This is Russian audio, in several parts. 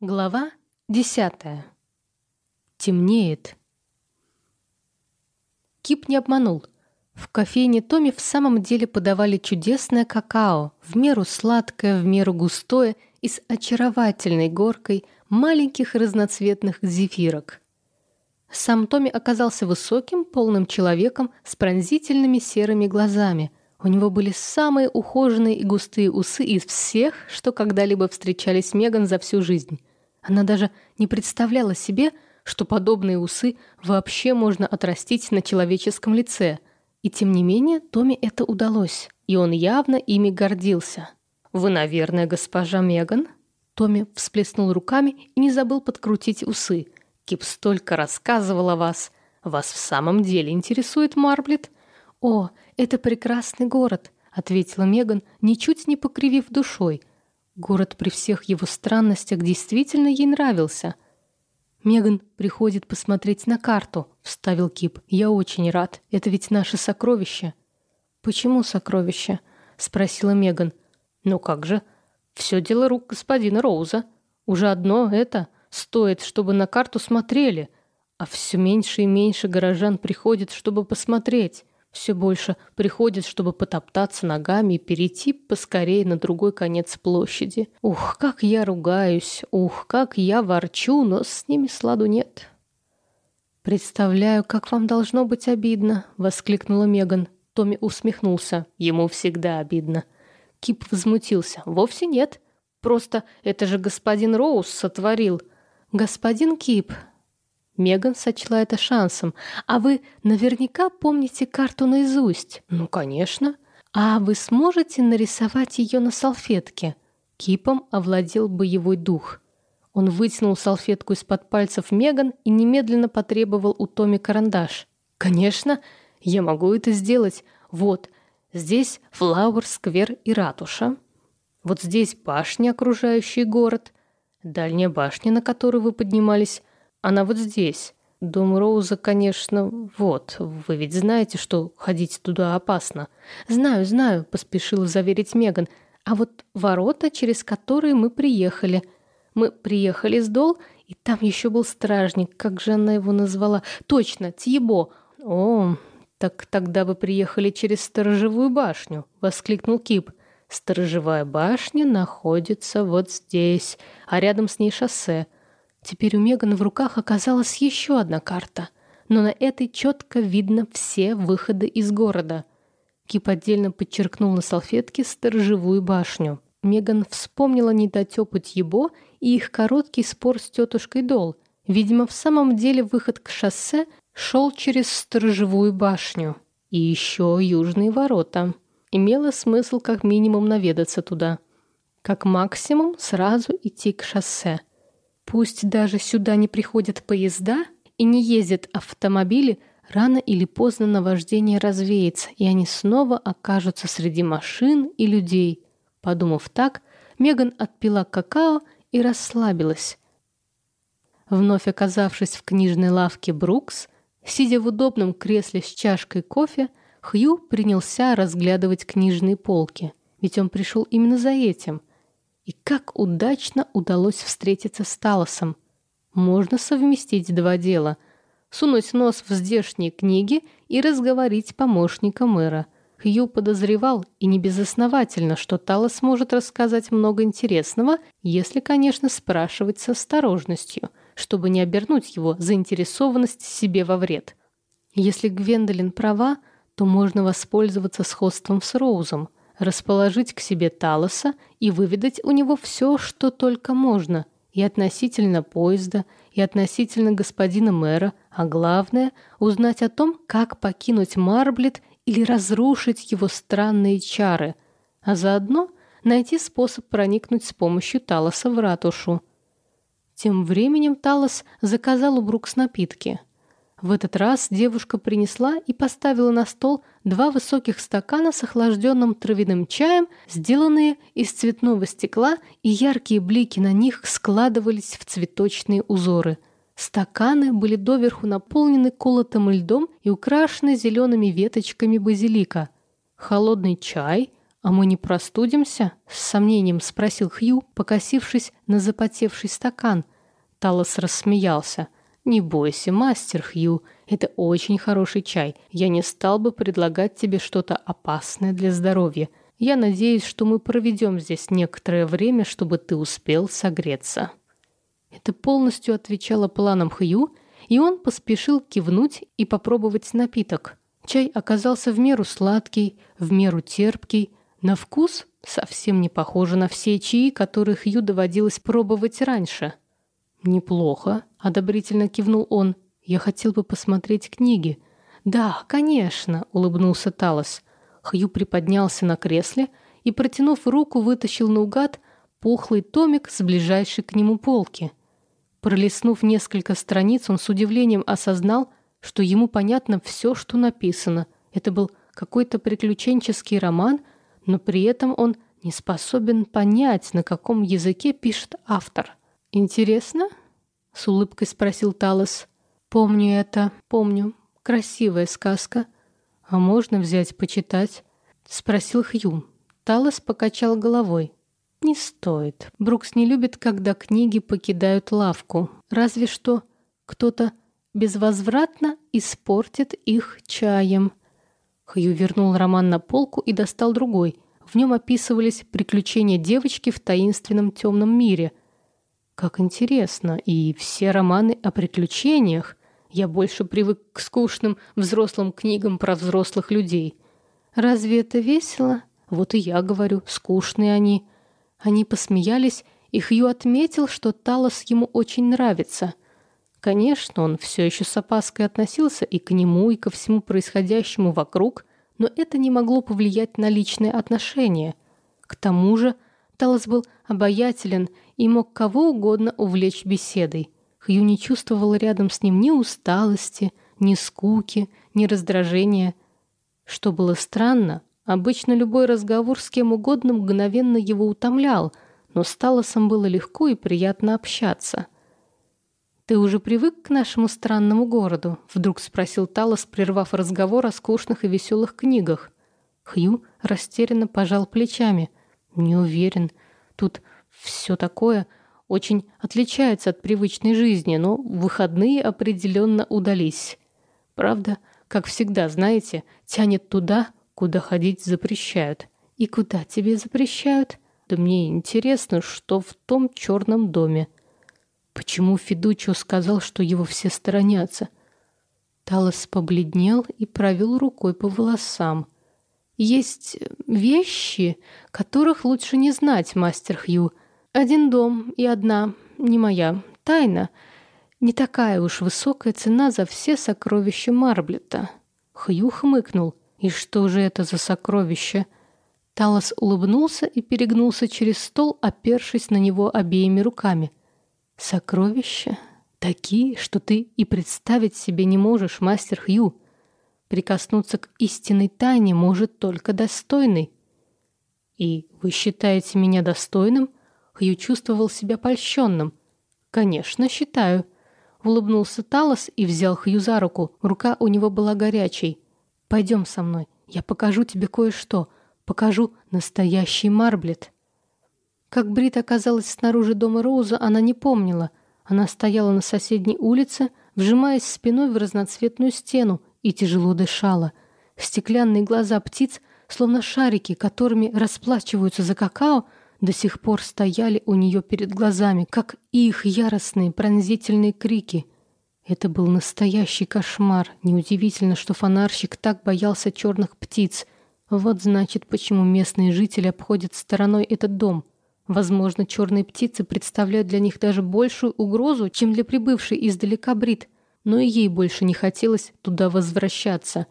Глава десятая. Темнеет. Кип не обманул. В кофейне Томи в самом деле подавали чудесное какао, в меру сладкое, в меру густое и с очаровательной горкой маленьких разноцветных зефирок. Сам Томи оказался высоким, полным человеком с пронзительными серыми глазами. У него были самые ухоженные и густые усы из всех, что когда-либо встречались Меган за всю жизнь. Она даже не представляла себе, что подобные усы вообще можно отрастить на человеческом лице. И тем не менее Томе это удалось, и он явно ими гордился. «Вы, наверное, госпожа Меган?» Томми всплеснул руками и не забыл подкрутить усы – Кип столько рассказывал о вас. Вас в самом деле интересует Марблет? О, это прекрасный город, ответила Меган, ничуть не покривив душой. Город при всех его странностях действительно ей нравился. Меган приходит посмотреть на карту, вставил Кип. Я очень рад. Это ведь наше сокровище. Почему сокровище? спросила Меган. Ну как же? Все дело рук господина Роуза. Уже одно это стоит, чтобы на карту смотрели, а все меньше и меньше горожан приходит, чтобы посмотреть. Все больше приходит, чтобы потоптаться ногами и перейти поскорее на другой конец площади. Ух, как я ругаюсь, ух, как я ворчу, но с ними сладу нет. «Представляю, как вам должно быть обидно», — воскликнула Меган. Томми усмехнулся. Ему всегда обидно. Кип возмутился. «Вовсе нет. Просто это же господин Роуз сотворил. «Господин Кип», Меган сочла это шансом. «А вы наверняка помните карту наизусть?» «Ну, конечно». «А вы сможете нарисовать ее на салфетке?» Кипом овладел боевой дух. Он вытянул салфетку из-под пальцев Меган и немедленно потребовал у Томи карандаш. «Конечно, я могу это сделать. Вот, здесь Флауэр-сквер и ратуша. Вот здесь башня, окружающий город. Дальняя башня, на которую вы поднимались, она вот здесь. Дом Роуза, конечно, вот. Вы ведь знаете, что ходить туда опасно. Знаю, знаю, поспешила заверить Меган. А вот ворота, через которые мы приехали. Мы приехали с Дол, и там еще был стражник. Как же она его назвала? Точно, Тьебо. О, так тогда вы приехали через сторожевую башню, воскликнул Кип. Сторожевая башня находится вот здесь, а рядом с ней шоссе. Теперь у Меган в руках оказалась еще одна карта, но на этой четко видно все выходы из города. Кип отдельно подчеркнул на салфетке сторожевую башню. Меган вспомнила недотепу Тьебо и их короткий спор с тетушкой Дол. Видимо, в самом деле выход к шоссе шел через сторожевую башню. И еще южные ворота имело смысл как минимум наведаться туда. Как максимум сразу идти к шоссе. Пусть даже сюда не приходят поезда и не ездят автомобили, рано или поздно наваждение развеется, и они снова окажутся среди машин и людей. Подумав так, Меган отпила какао и расслабилась. Вновь оказавшись в книжной лавке Брукс, сидя в удобном кресле с чашкой кофе, Хью принялся разглядывать книжные полки, ведь он пришел именно за этим. И как удачно удалось встретиться с Талосом. Можно совместить два дела. Сунуть нос в здешние книги и разговорить помощника мэра. Хью подозревал, и не безосновательно, что Талос может рассказать много интересного, если, конечно, спрашивать с осторожностью, чтобы не обернуть его заинтересованность себе во вред. Если Гвендолин права, то можно воспользоваться сходством с Роузом, расположить к себе Талоса и выведать у него все, что только можно, и относительно поезда, и относительно господина мэра, а главное — узнать о том, как покинуть Марблет или разрушить его странные чары, а заодно найти способ проникнуть с помощью Талоса в ратушу. Тем временем Талос заказал у Брукс напитки — в этот раз девушка принесла и поставила на стол два высоких стакана с охлажденным травяным чаем, сделанные из цветного стекла, и яркие блики на них складывались в цветочные узоры. Стаканы были доверху наполнены колотым льдом и украшены зелеными веточками базилика. Холодный чай, «А мы не простудимся?» — с сомнением спросил Хью, покосившись на запотевший стакан. Талос рассмеялся. «Не бойся, мастер Хью, это очень хороший чай. Я не стал бы предлагать тебе что-то опасное для здоровья. Я надеюсь, что мы проведем здесь некоторое время, чтобы ты успел согреться». Это полностью отвечало планам Хью, и он поспешил кивнуть и попробовать напиток. Чай оказался в меру сладкий, в меру терпкий, на вкус совсем не похоже на все чаи, которых Хью доводилось пробовать раньше. «Неплохо», — одобрительно кивнул он. «Я хотел бы посмотреть книги». «Да, конечно», — улыбнулся Талос. Хью приподнялся на кресле и, протянув руку, вытащил наугад пухлый томик с ближайшей к нему полки. Пролистнув несколько страниц, он с удивлением осознал, что ему понятно все, что написано. Это был какой-то приключенческий роман, но при этом он не способен понять, на каком языке пишет автор. «Интересно?» — с улыбкой спросил Талос. «Помню это, помню. Красивая сказка. А можно взять почитать?» — спросил Хью. Талос покачал головой. «Не стоит. Брукс не любит, когда книги покидают лавку. Разве что кто-то безвозвратно испортит их чаем». Хью вернул роман на полку и достал другой. В нем описывались приключения девочки в таинственном темном мире. Как интересно, и все романы о приключениях. Я больше привык к скучным взрослым книгам про взрослых людей. Разве это весело? Вот и я говорю, скучные они. Они посмеялись, и Хью отметил, что Талос ему очень нравится. Конечно, он все еще с опаской относился и к нему, и ко всему происходящему вокруг, но это не могло повлиять на личные отношения. К тому же Талос был обаятелен и мог кого угодно увлечь беседой. Хью не чувствовал рядом с ним ни усталости, ни скуки, ни раздражения. Что было странно, обычно любой разговор с кем угодно мгновенно его утомлял, но с Талосом было легко и приятно общаться — «Ты уже привык к нашему странному городу?» — вдруг спросил Талос, прервав разговор о скучных и веселых книгах. Хью растерянно пожал плечами. «Не уверен. Тут все такое очень отличается от привычной жизни, но выходные определенно удались. Правда, как всегда, знаете, тянет туда, куда ходить запрещают. И куда тебе запрещают? Да мне интересно, что в том черном доме». Почему Федучо сказал, что его все сторонятся? Талос побледнел и провел рукой по волосам. Есть вещи, которых лучше не знать, мастер Хью. Один дом и одна, не моя, тайна. Не такая уж высокая цена за все сокровища Марблета. Хью хмыкнул. И что же это за сокровище? Талос улыбнулся и перегнулся через стол, опершись на него обеими руками. Сокровища? Такие, что ты и представить себе не можешь, мастер Хью. Прикоснуться к истинной тайне может только достойный. И вы считаете меня достойным? Хью чувствовал себя польщенным. Конечно, считаю. Улыбнулся Талос и взял Хью за руку. Рука у него была горячей. Пойдем со мной. Я покажу тебе кое-что. Покажу настоящий Марблет. Как Брит оказалась снаружи дома Роуза, она не помнила. Она стояла на соседней улице, вжимаясь спиной в разноцветную стену и тяжело дышала. Стеклянные глаза птиц, словно шарики, которыми расплачиваются за какао, до сих пор стояли у нее перед глазами, как их яростные пронзительные крики. Это был настоящий кошмар. Неудивительно, что фонарщик так боялся черных птиц. Вот значит, почему местные жители обходят стороной этот дом — Возможно, черные птицы представляют для них даже большую угрозу, чем для прибывшей издалека Брит, но и ей больше не хотелось туда возвращаться.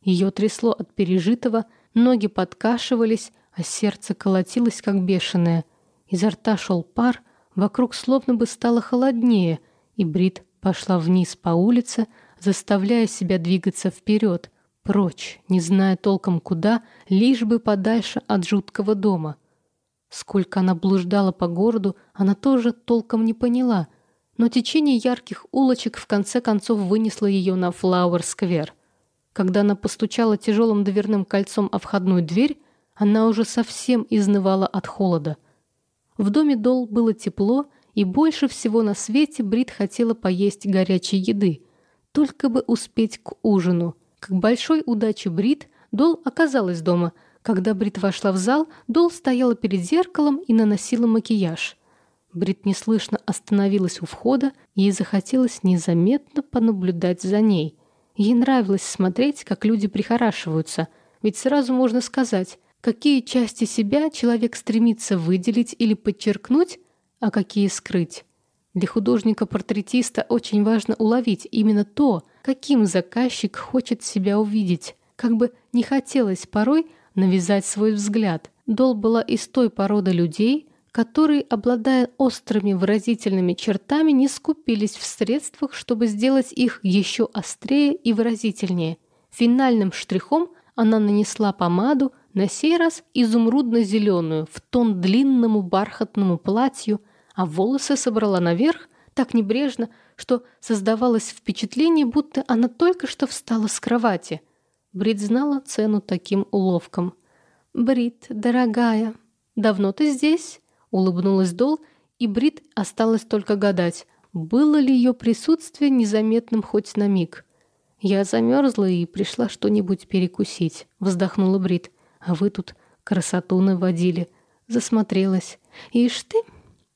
Ее трясло от пережитого, ноги подкашивались, а сердце колотилось, как бешеное. Изо рта шел пар, вокруг словно бы стало холоднее, и Брит пошла вниз по улице, заставляя себя двигаться вперед, прочь, не зная толком куда, лишь бы подальше от жуткого дома — Сколько она блуждала по городу, она тоже толком не поняла, но течение ярких улочек в конце концов вынесло ее на Флауэр-сквер. Когда она постучала тяжелым дверным кольцом о входную дверь, Она уже совсем изнывала от холода. В доме Дол было тепло, и больше всего на свете Брит хотела поесть горячей еды, только бы успеть к ужину. К большой удаче Брит Дол оказалась дома. Когда Брит вошла в зал, Дол стояла перед зеркалом и наносила макияж. Брит неслышно остановилась у входа, ей захотелось незаметно понаблюдать за ней. Ей нравилось смотреть, как люди прихорашиваются, ведь сразу можно сказать, какие части себя человек стремится выделить или подчеркнуть, а какие скрыть. Для художника-портретиста очень важно уловить именно то, каким заказчик хочет себя увидеть. Как бы не хотелось порой навязать свой взгляд. Дол была из той породы людей, которые, обладая острыми выразительными чертами, не скупились в средствах, чтобы сделать их еще острее и выразительнее. Финальным штрихом она нанесла помаду, на сей раз изумрудно-зеленую, в тон длинному бархатному платью, а волосы собрала наверх так небрежно, что создавалось впечатление, будто она только что встала с кровати. Брит знала цену таким уловкам. «Брит, дорогая, давно ты здесь?» Улыбнулась Дол, и Брит осталось только гадать, было ли ее присутствие незаметным хоть на миг. «Я замерзла и пришла что-нибудь перекусить», — вздохнула Брит. «А вы тут красоту наводили». Засмотрелась. «Ишь ты,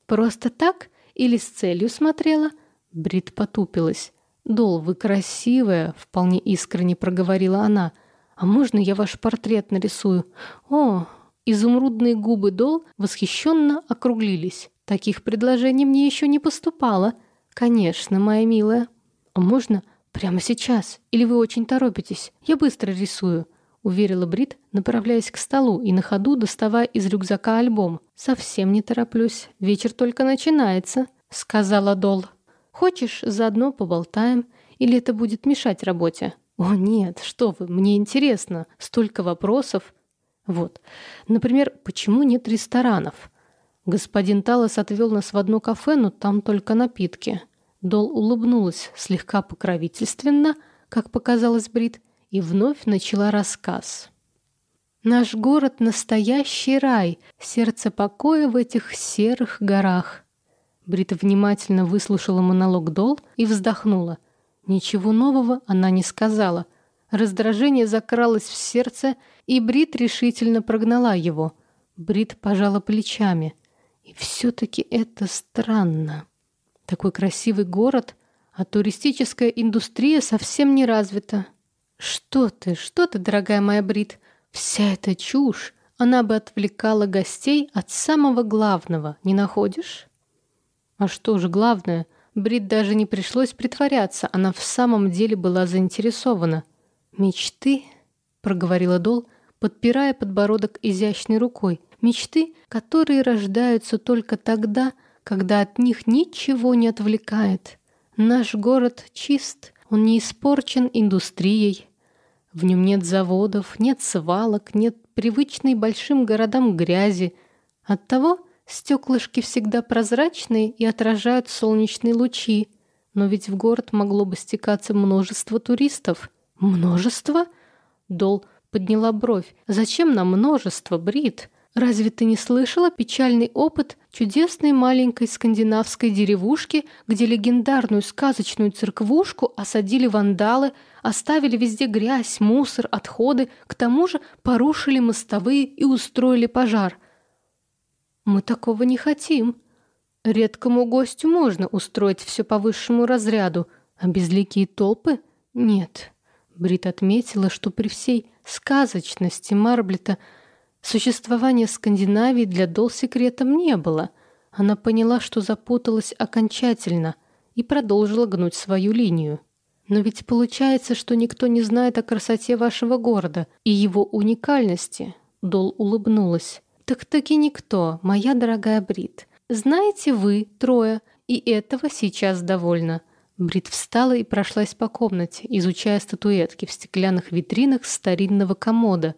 просто так или с целью смотрела?» Брит потупилась. «Дол, вы красивая», — вполне искренне проговорила она. «А можно я ваш портрет нарисую?» «О, Изумрудные губы Дол восхищенно округлились. Таких предложений мне еще не поступало. Конечно, моя милая. А можно прямо сейчас? Или вы очень торопитесь? Я быстро рисую. Уверила Брит, направляясь к столу и на ходу доставая из рюкзака альбом. «Совсем не тороплюсь. Вечер только начинается», — сказала Дол. «Хочешь, заодно поболтаем? Или это будет мешать работе?» «О, нет, что вы, мне интересно. Столько вопросов. Вот. Например, почему нет ресторанов? Господин Талос отвел нас в одно кафе, но там только напитки. Дол улыбнулась слегка покровительственно, как показалось Брит, и вновь начала рассказ. «Наш город — настоящий рай, сердце покоя в этих серых горах». Брита внимательно выслушала монолог Дол и вздохнула. Ничего нового она не сказала. Раздражение закралось в сердце, и Брит решительно прогнала его. Брит пожала плечами. И все-таки это странно. Такой красивый город, а туристическая индустрия совсем не развита. Что ты, что ты, дорогая моя Брит? Вся эта чушь, она бы отвлекала гостей от самого главного, не находишь? А что же главное? Брит даже не пришлось притворяться, она в самом деле была заинтересована. «Мечты?» — проговорила Дол, подпирая подбородок изящной рукой. Мечты, которые рождаются только тогда, когда от них ничего не отвлекает. Наш город чист, он не испорчен индустрией. В нем нет заводов, нет свалок, нет привычной большим городам грязи. Оттого стеклышки всегда прозрачные и отражают солнечные лучи. Но ведь в город могло бы стекаться множество туристов. Множество? Дол подняла бровь. «Зачем нам множество, Брит? Разве ты не слышала печальный опыт чудесной маленькой скандинавской деревушки, где легендарную сказочную церквушку осадили вандалы, оставили везде грязь, мусор, отходы, к тому же порушили мостовые и устроили пожар? Мы такого не хотим. Редкому гостю можно устроить все по высшему разряду, а безликие толпы — нет». Брит отметила, что при всей сказочности Марблета существования Скандинавии для Дол секретом не было. Она поняла, что запуталась окончательно и продолжила гнуть свою линию. Но ведь получается, что никто не знает о красоте вашего города и его уникальности. Дол улыбнулась. Так-таки никто, моя дорогая Брит. Знаете вы, трое, и этого сейчас довольно. Брит встала и прошлась по комнате, изучая статуэтки в стеклянных витринах старинного комода.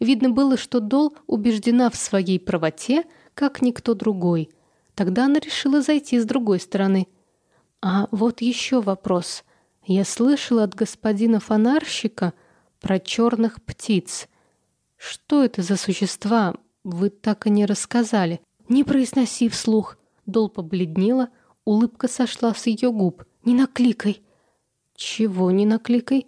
Видно было, что Дол убеждена в своей правоте, как никто другой. Тогда она решила зайти с другой стороны. А вот еще вопрос. Я слышала от господина фонарщика про черных птиц. Что это за существа? Вы так и не рассказали. Не произноси вслух. Дол побледнела, улыбка сошла с ее губ. Не накликай. Чего не накликай?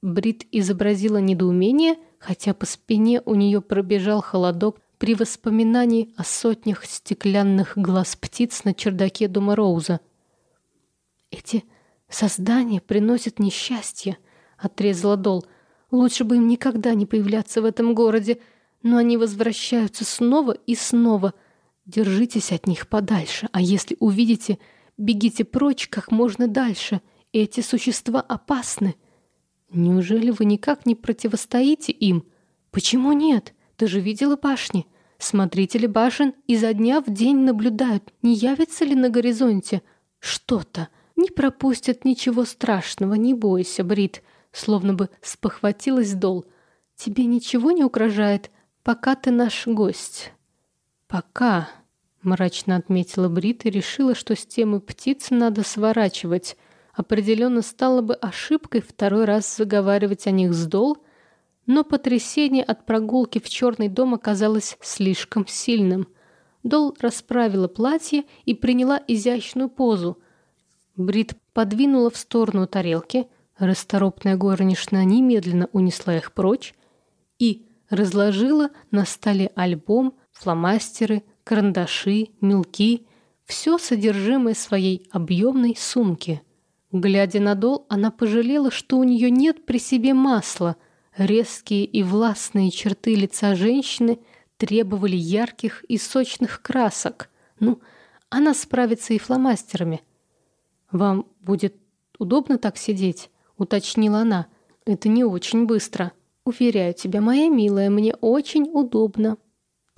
Брит изобразила недоумение, хотя по спине у нее пробежал холодок при воспоминании о сотнях стеклянных глаз птиц на чердаке дома Роуза. «Эти создания приносят несчастье», — отрезала Дол. «Лучше бы им никогда не появляться в этом городе, но они возвращаются снова и снова. Держитесь от них подальше, а если увидите, бегите прочь как можно дальше. Эти существа опасны». «Неужели вы никак не противостоите им? Почему нет?» Ты же видела башни? Смотрители башен изо дня в день наблюдают, не явится ли на горизонте что-то. Не пропустят ничего страшного, не бойся, Брит. Словно бы спохватилась Дол. Тебе ничего не угрожает, пока ты наш гость. Пока, мрачно отметила Брит и решила, что с темы птицы надо сворачивать. Определенно стало бы ошибкой второй раз заговаривать о них с Дол — но потрясение от прогулки в черный дом оказалось слишком сильным. Дол расправила платье и приняла изящную позу. Брит подвинула в сторону тарелки, расторопная горничная немедленно унесла их прочь и разложила на столе альбом, фломастеры, карандаши, мелки, все содержимое своей объемной сумки. Глядя на Дол, она пожалела, что у нее нет при себе масла – Резкие и властные черты лица женщины требовали ярких и сочных красок. Ну, она справится и фломастерами. «Вам будет удобно так сидеть?» — уточнила она. «Это не очень быстро. Уверяю тебя, моя милая, мне очень удобно».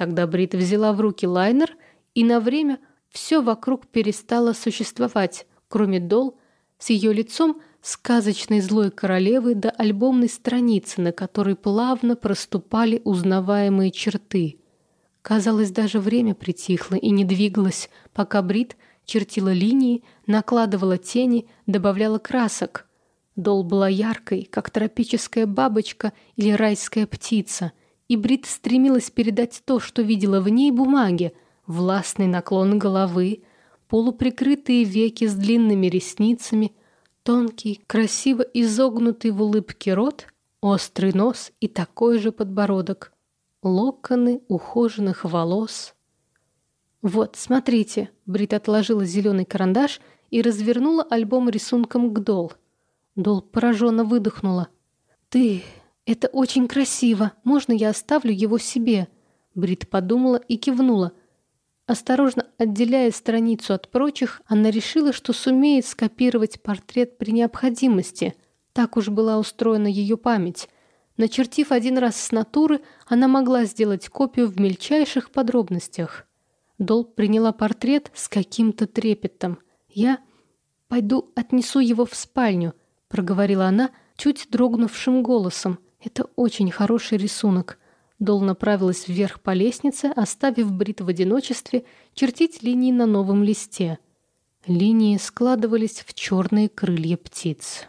Тогда Брита взяла в руки лайнер, и на время все вокруг перестало существовать, кроме Дол с ее лицом, сказочной злой королевы до альбомной страницы, на которой плавно проступали узнаваемые черты. Казалось, даже время притихло и не двигалось, пока Брит чертила линии, накладывала тени, добавляла красок. Дол была яркой, как тропическая бабочка или райская птица, и Брит стремилась передать то, что видела в ней бумаге, властный наклон головы, полуприкрытые веки с длинными ресницами — Тонкий, красиво изогнутый в улыбке рот, острый нос и такой же подбородок. Локоны ухоженных волос. «Вот, смотрите!» Брит отложила зеленый карандаш и развернула альбом рисунком к Дол. Дол пораженно выдохнула. «Ты... Это очень красиво. Можно я оставлю его себе?» Брит подумала и кивнула. Осторожно отделяя страницу от прочих, она решила, что сумеет скопировать портрет при необходимости. Так уж была устроена ее память. Начертив один раз с натуры, она могла сделать копию в мельчайших подробностях. Дол приняла портрет с каким-то трепетом. «Я пойду отнесу его в спальню», — проговорила она чуть дрогнувшим голосом. «Это очень хороший рисунок. Дол направилась вверх по лестнице, оставив Брит в одиночестве чертить линии на новом листе. Линии складывались в черные крылья птиц.